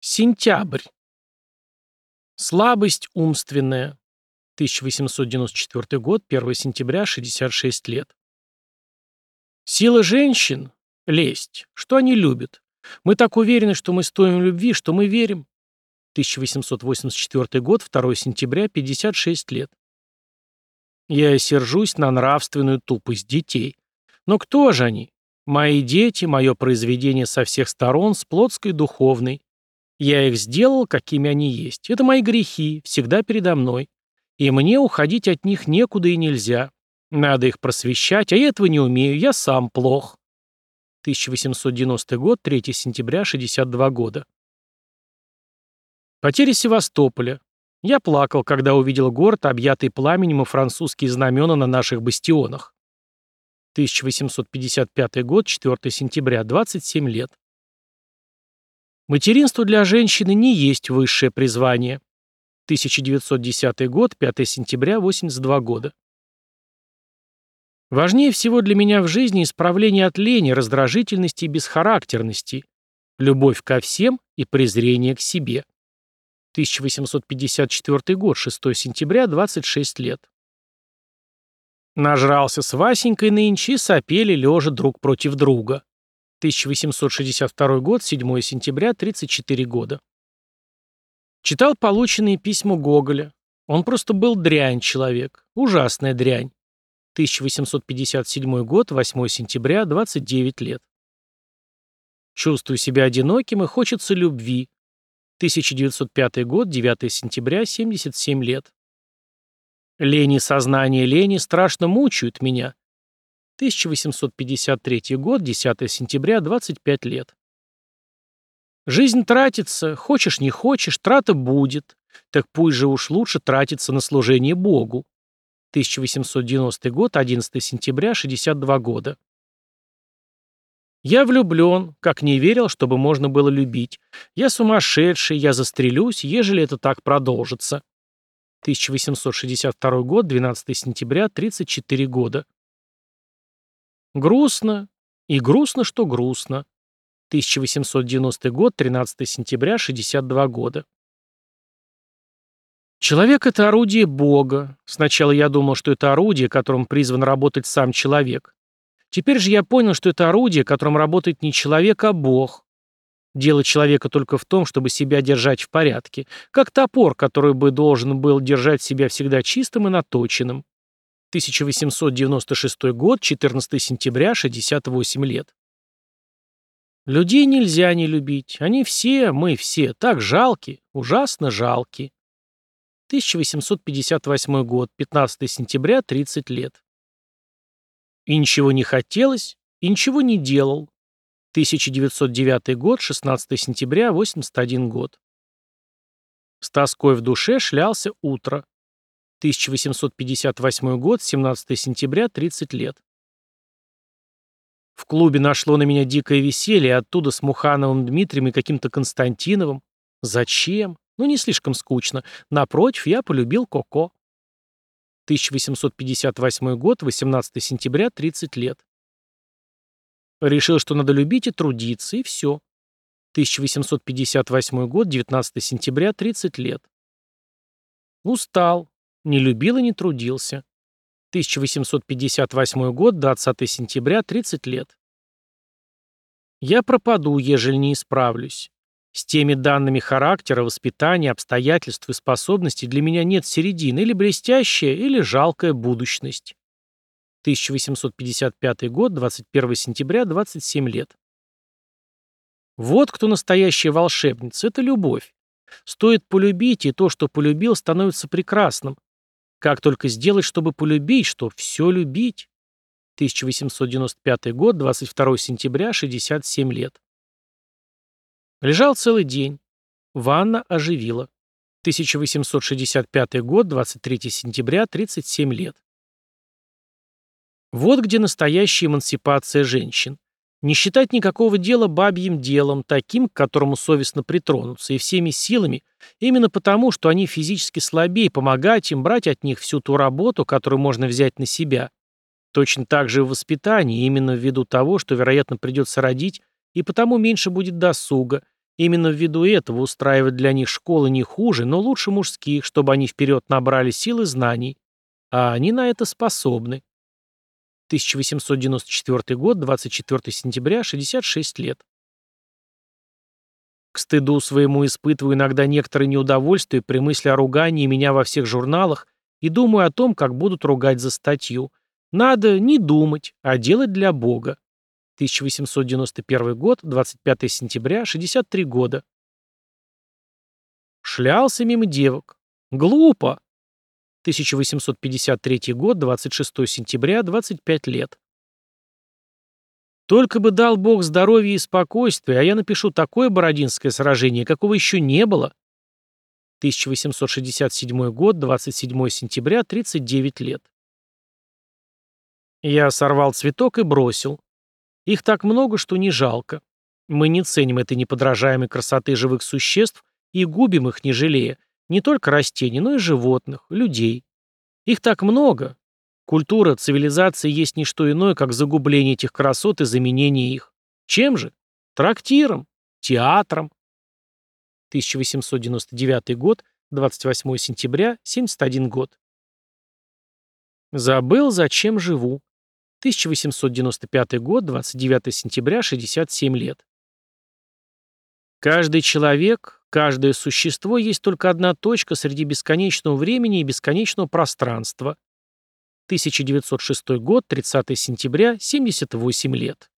Сентябрь. Слабость умственная. 1894 год, 1 сентября, 66 лет. Сила женщин – лесть. Что они любят? Мы так уверены, что мы стоим любви, что мы верим. 1884 год, 2 сентября, 56 лет. Я сержусь на нравственную тупость детей. Но кто же они? Мои дети, мое произведение со всех сторон, с плотской духовной. Я их сделал, какими они есть. Это мои грехи, всегда передо мной. И мне уходить от них некуда и нельзя. Надо их просвещать, а я этого не умею, я сам плох. 1890 год, 3 сентября, 62 года. Потеря Севастополя. Я плакал, когда увидел город, объятый пламенем и французские знамена на наших бастионах. 1855 год, 4 сентября, 27 лет. Материнство для женщины не есть высшее призвание. 1910 год, 5 сентября, 82 года. Важнее всего для меня в жизни исправление от лени, раздражительности и бесхарактерности, любовь ко всем и презрение к себе. 1854 год, 6 сентября, 26 лет. Нажрался с Васенькой нынче и сопели, лежа друг против друга. 1862 год, 7 сентября, 34 года. Читал полученные письма Гоголя. Он просто был дрянь человек. Ужасная дрянь. 1857 год, 8 сентября, 29 лет. Чувствую себя одиноким и хочется любви. 1905 год, 9 сентября, 77 лет. Лени сознание лени страшно мучают меня. 1853 год, 10 сентября, 25 лет. Жизнь тратится, хочешь не хочешь, трата будет. Так пусть же уж лучше тратиться на служение Богу. 1890 год, 11 сентября, 62 года. Я влюблен, как не верил, чтобы можно было любить. Я сумасшедший, я застрелюсь, ежели это так продолжится. 1862 год, 12 сентября, 34 года. Грустно. И грустно, что грустно. 1890 год, 13 сентября, 62 года. Человек — это орудие Бога. Сначала я думал, что это орудие, которым призван работать сам человек. Теперь же я понял, что это орудие, которым работает не человек, а Бог. Дело человека только в том, чтобы себя держать в порядке, как топор, который бы должен был держать себя всегда чистым и наточенным. 1896 год, 14 сентября, 68 лет. Людей нельзя не любить. Они все, мы все, так жалки, ужасно жалки. 1858 год, 15 сентября, 30 лет. И ничего не хотелось, и ничего не делал. 1909 год, 16 сентября, 81 год. С тоской в душе шлялся утро. 1858 год, 17 сентября, 30 лет. В клубе нашло на меня дикое веселье, оттуда с Мухановым Дмитрием и каким-то Константиновым. Зачем? Ну, не слишком скучно. Напротив, я полюбил Коко. 1858 год, 18 сентября, 30 лет. Решил, что надо любить и трудиться, и все. 1858 год, 19 сентября, 30 лет. Устал. Не любил и не трудился. 1858 год, 20 сентября, 30 лет. Я пропаду, ежели не исправлюсь. С теми данными характера, воспитания, обстоятельств и способностей для меня нет середины, или блестящая, или жалкая будущность. 1855 год, 21 сентября, 27 лет. Вот кто настоящая волшебница, это любовь. Стоит полюбить, и то, что полюбил, становится прекрасным. Как только сделать, чтобы полюбить, что все любить? 1895 год, 22 сентября, 67 лет. Лежал целый день. Ванна оживила. 1865 год, 23 сентября, 37 лет. Вот где настоящая эмансипация женщин. Не считать никакого дела бабьим делом, таким, к которому совестно притронуться, и всеми силами, именно потому, что они физически слабее, помогать им, брать от них всю ту работу, которую можно взять на себя. Точно так же и в воспитании, именно ввиду того, что, вероятно, придется родить и потому меньше будет досуга, Именно ввиду этого устраивать для них школы не хуже, но лучше мужских, чтобы они вперед набрали силы знаний. А они на это способны. 1894 год, 24 сентября, 66 лет. К стыду своему испытываю иногда некоторые неудовольствие при мысли о ругании меня во всех журналах и думаю о том, как будут ругать за статью. Надо не думать, а делать для Бога. 1891 год, 25 сентября, 63 года. Шлялся мимо девок. Глупо. 1853 год, 26 сентября, 25 лет. Только бы дал Бог здоровья и спокойствия, а я напишу такое бородинское сражение, какого еще не было. 1867 год, 27 сентября, 39 лет. Я сорвал цветок и бросил. Их так много, что не жалко. Мы не ценим этой неподражаемой красоты живых существ и губим их, не жалея, не только растений, но и животных, людей. Их так много. Культура, цивилизация есть не что иное, как загубление этих красот и заменение их. Чем же? Трактиром, театром. 1899 год, 28 сентября, 71 год. Забыл, зачем живу. 1895 год, 29 сентября, 67 лет. Каждый человек, каждое существо есть только одна точка среди бесконечного времени и бесконечного пространства. 1906 год, 30 сентября, 78 лет.